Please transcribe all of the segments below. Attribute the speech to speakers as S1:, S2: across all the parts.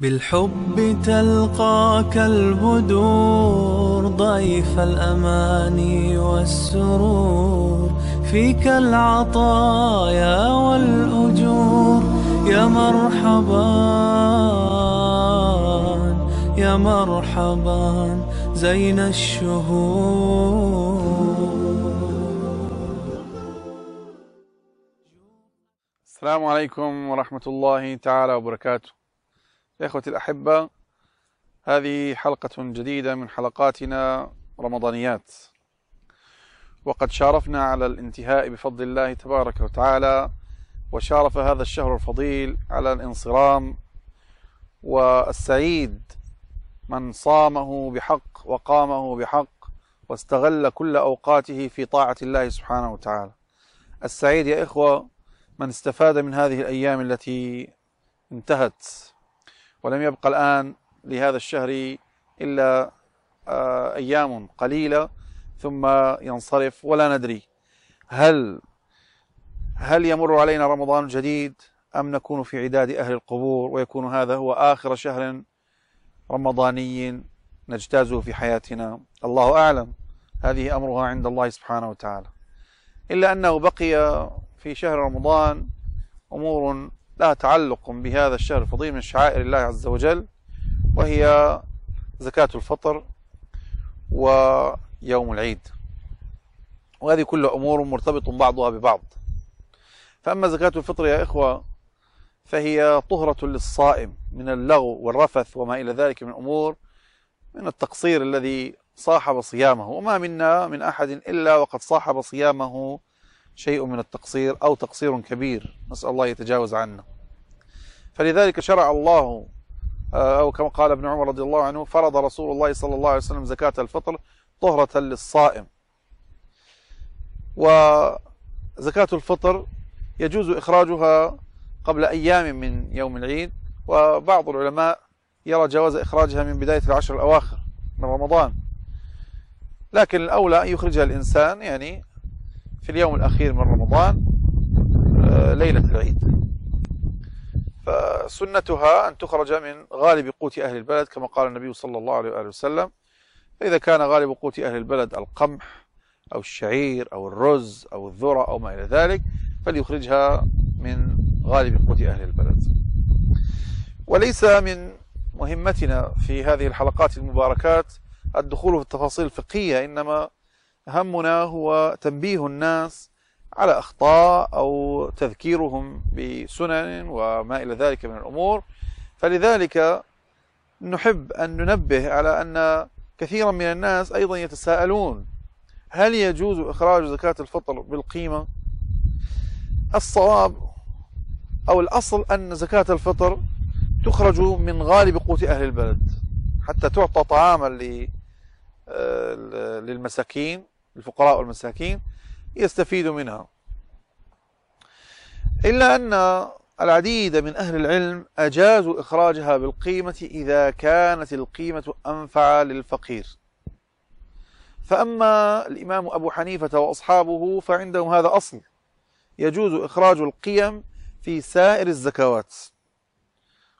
S1: بالحب تلقاك البدور ضيف الأماني والسرور. فيك العطايا والأجور. يا مرحبا يا مرحبا زين الشهور.
S2: السلام عليكم ورحمة الله تعالى وبركاته. يا إخوتي الأحبة هذه حلقة جديدة من حلقاتنا رمضانيات. وقد شارفنا على الانتهاء بفضل الله تبارك وتعالى وشارف هذا الشهر الفضيل على الانصرام والسعيد. من صامه بحق وقامه بحق واستغل كل أوقاته في طاعة الله سبحانه وتعالى. السعيد يا إخوة من استفاد من هذه الأيام التي انتهت. ولم يبقى الآن لهذا الشهر إلا آه، أيام قليلة ثم ينصرف ولا ندري. هل هل يمر علينا رمضان جديد أم نكون في عداد أهل القبور ويكون هذا هو آخر شهر رمضاني نجتازه في حياتنا؟ الله أعلم. هذه أمرها عند الله سبحانه وتعالى. إلا أنه بقي في شهر رمضان أمور لها تعلق بهذا الشهر الفضيل من شعائر الله عز وجل وهي زكاة الفطر ويوم العيد. وهذه كلها أمور مرتبط بعضها ببعض. فأما زكاة الفطر يا إخوة فهي طهرة للصائم من اللغو والرفث وما إلى ذلك من أمور من التقصير الذي صاحب صيامه. وما منا من أحد إلا وقد صاحب صيامه شيء من التقصير أو تقصير كبير. نسأل الله يتجاوز عنا. فلذلك شرع الله آه، أو كما قال ابن عمر رضي الله عنه فرض رسول الله صلى الله عليه وسلم زكاة الفطر طهرة للصائم. وزكاة الفطر يجوز إخراجها قبل أيام من يوم العيد وبعض العلماء يرى جواز إخراجها من بداية العشر الأواخر من رمضان. لكن الأولى أن يخرجها الإنسان يعني في اليوم الأخير من رمضان آه، ليلة العيد. فسنتها أن تخرج من غالب قوت أهل البلد كما قال النبي صلى الله عليه وآله وسلم فإذا كان غالب قوت أهل البلد القمح أو الشعير أو الرز أو الذرة أو ما إلى ذلك فليخرجها من غالب قوت أهل البلد. وليس من مهمتنا في هذه الحلقات المباركات الدخول في التفاصيل الفقهية إنما همنا هو تنبيه الناس على أخطاء أو تذكيرهم بسنن وما إلى ذلك من الأمور. فلذلك نحب أن ننبه على أن كثيرا من الناس أيضا يتساءلون هل يجوز إخراج زكاة الفطر بالقيمة؟ الصواب أو الأصل أن زكاة الفطر تخرج من غالب قوت أهل البلد حتى تعطى طعاما آه، للمساكين. الفقراء والمساكين يستفيدوا منها. إلا أن العديد من أهل العلم أجازوا إخراجها بالقيمة إذا كانت القيمة أنفع للفقير. فأما الإمام أبو حنيفة وأصحابه فعندهم هذا أصل. يجوز إخراج القيم في سائر الزكوات.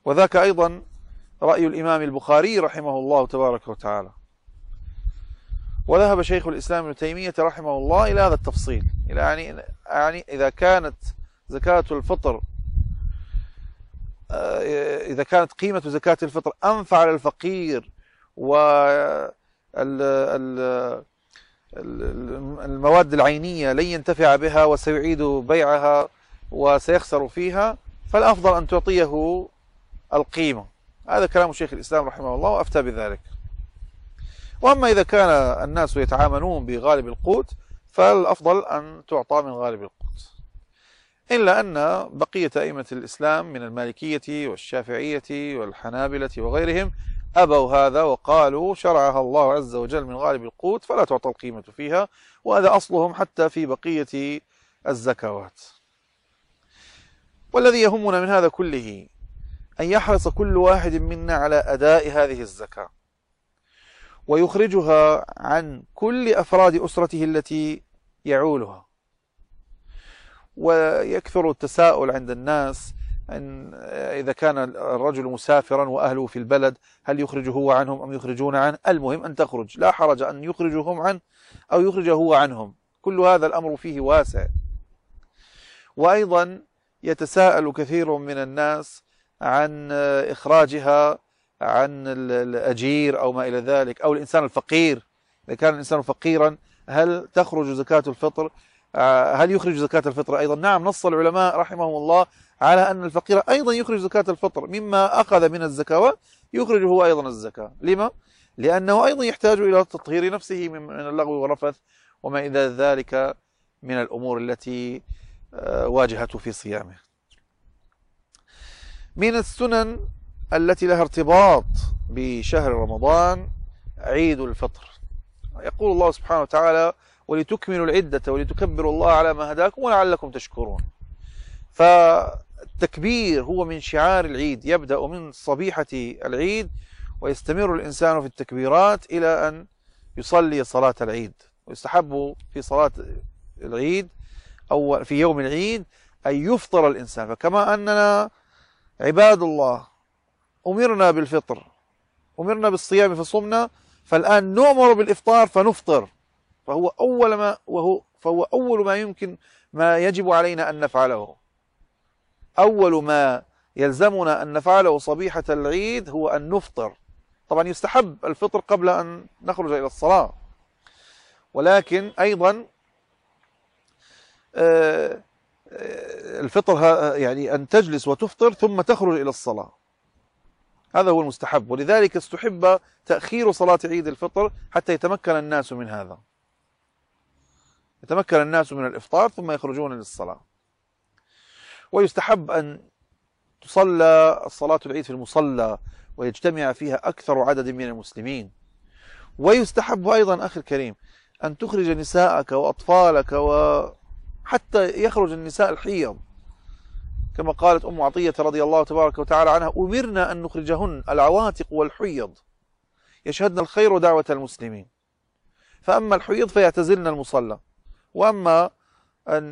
S2: وذاك أيضا رأي الإمام البخاري رحمه الله تبارك وتعالى. وذهب شيخ الإسلام ابن تيمية رحمه الله إلى هذا التفصيل. إلى يعني يعني إذا كانت زكاة الفطر آه، إذا كانت قيمة زكاة الفطر أنفع للفقير و المواد العينية لن ينتفع بها وسيعيد بيعها وسيخسر فيها فالأفضل أن تعطيه القيمة. هذا كلام شيخ الإسلام رحمه الله وأفتى بذلك. وأما إذا كان الناس يتعاملون بغالب القوت فالأفضل أن تعطى من غالب القوت. إلا أن بقية أئمة الإسلام من المالكية والشافعية والحنابلة وغيرهم أبوا هذا وقالوا شرعها الله عز وجل من غالب القوت فلا تعطى القيمة فيها وهذا أصلهم حتى في بقية الزكوات. والذي يهمنا من هذا كله أن يحرص كل واحد منا على أداء هذه الزكاة. ويخرجها عن كل أفراد أسرته التي يعولها. ويكثر التساؤل عند الناس أن إذا كان الرجل مسافرا وأهله في البلد هل يخرج هو عنهم أم يخرجون عنه المهم أن تخرج. لا حرج أن يخرجوا هم عنه أو يخرج هو عنهم. كل هذا الأمر فيه واسع. وأيضا يتساءل كثير من الناس عن إخراجها عن الأجير أو ما إلى ذلك أو الإنسان الفقير. إذا كان الإنسان فقيرا هل تخرج زكاة الفطر؟ هل يخرج زكاة الفطر أيضا؟ نعم نص العلماء رحمهم الله على أن الفقير أيضا يخرج زكاة الفطر مما أخذ من الزكاة يخرج هو أيضا الزكاة. لما؟ لأنه أيضا يحتاج إلى تطهير نفسه من اللغو والرفث وما إلى ذلك من الأمور التي آه، واجهته في صيامه. من السنن التي لها ارتباط بشهر رمضان عيد الفطر. يقول الله سبحانه وتعالى ولتكملوا العدة ولتكبروا الله على ما هداكم ولعلكم تشكرون. فالتكبير هو من شعار العيد يبدأ من صبيحة العيد ويستمر الإنسان في التكبيرات إلى أن يصلي صلاة العيد. ويستحب في صلاة العيد أو في يوم العيد أن يفطر الإنسان. فكما أننا عباد الله أمرنا بالفطر أمرنا بالصيام فصمنا فالآن نؤمر بالإفطار فنفطر. فهو أول ما وهو فهو أول ما يمكن ما يجب علينا أن نفعله. أول ما يلزمنا أن نفعله صبيحة العيد هو أن نفطر. طبعا يستحب الفطر قبل أن نخرج إلى الصلاة. ولكن أيضا آه، آه، الفطر يعني أن تجلس وتفطر ثم تخرج إلى الصلاة. هذا هو المستحب. ولذلك استحب تأخير صلاة عيد الفطر حتى يتمكن الناس من هذا. يتمكن الناس من الإفطار ثم يخرجون للصلاة. ويستحب أن تصلى صلاة العيد في المصلى ويجتمع فيها أكثر عدد من المسلمين. ويستحب أيضا أخي الكريم أن تخرج نساءك وأطفالك وحتى يخرج النساء الحيض. كما قالت أم عطية رضي الله تبارك وتعالى عنها أمرنا أن نخرجهن العواتق والحيض. يشهدن الخير ودعوة المسلمين. فأما الحيض فيعتزلن المصلى. وأما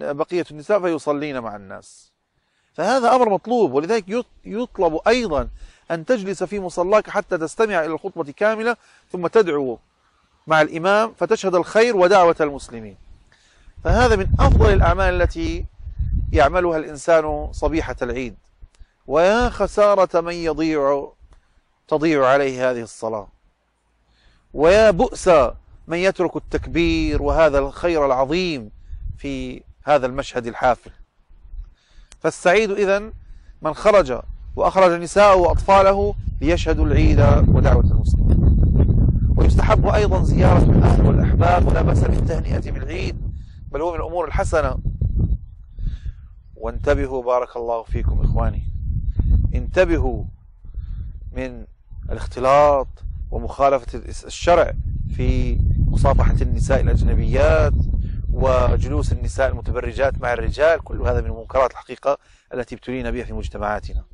S2: بقية النساء فيصلين مع الناس. فهذا أمر مطلوب ولذلك يطلب أيضا أن تجلس في مصلاك حتى تستمع إلى الخطبة كاملة ثم تدعو مع الإمام فتشهد الخير ودعوة المسلمين. فهذا من أفضل الأعمال التي يعملها الإنسان صبيحة العيد. ويا خسارة من يضيع تضيع عليه هذه الصلاة. ويا بؤس من يترك التكبير وهذا الخير العظيم في هذا المشهد الحافل. فالسعيد إذن من خرج وأخرج نساءه وأطفاله ليشهدوا العيد ودعوة المسلمين. ويستحب أيضا زيارة الأهل والأحباب ولا بأس بالتهنئة بالعيد بل هو من الأمور الحسنة. وانتبهوا بارك الله فيكم إخواني. انتبهوا من الاختلاط ومخالفة الشرع في مصافحة النساء الأجنبيات وجلوس النساء المتبرجات مع الرجال. كل هذا من المنكرات الحقيقة التي ابتلينا بها في مجتمعاتنا.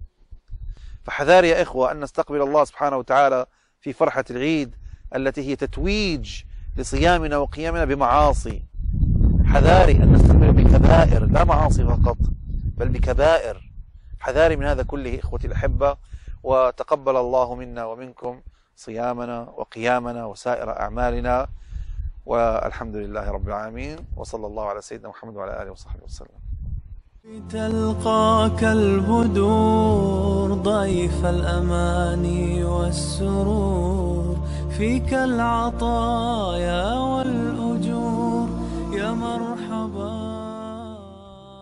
S2: فحذار يا إخوة أن نستقبل الله سبحانه وتعالى في فرحة العيد التي هي تتويج لصيامنا وقيامنا بمعاصي. حذاري أن نستقبل بكبائر لا معاصي فقط. بل بكبائر. حذاري من هذا كله إخوتي الأحبة وتقبل الله منا ومنكم صيامنا وقيامنا وسائر أعمالنا والحمد لله رب العالمين وصلى الله على سيدنا محمد وعلى آله وصحبه وسلم.
S1: تلقاك البدور ضيف الأماني والسرور فيك العطايا وال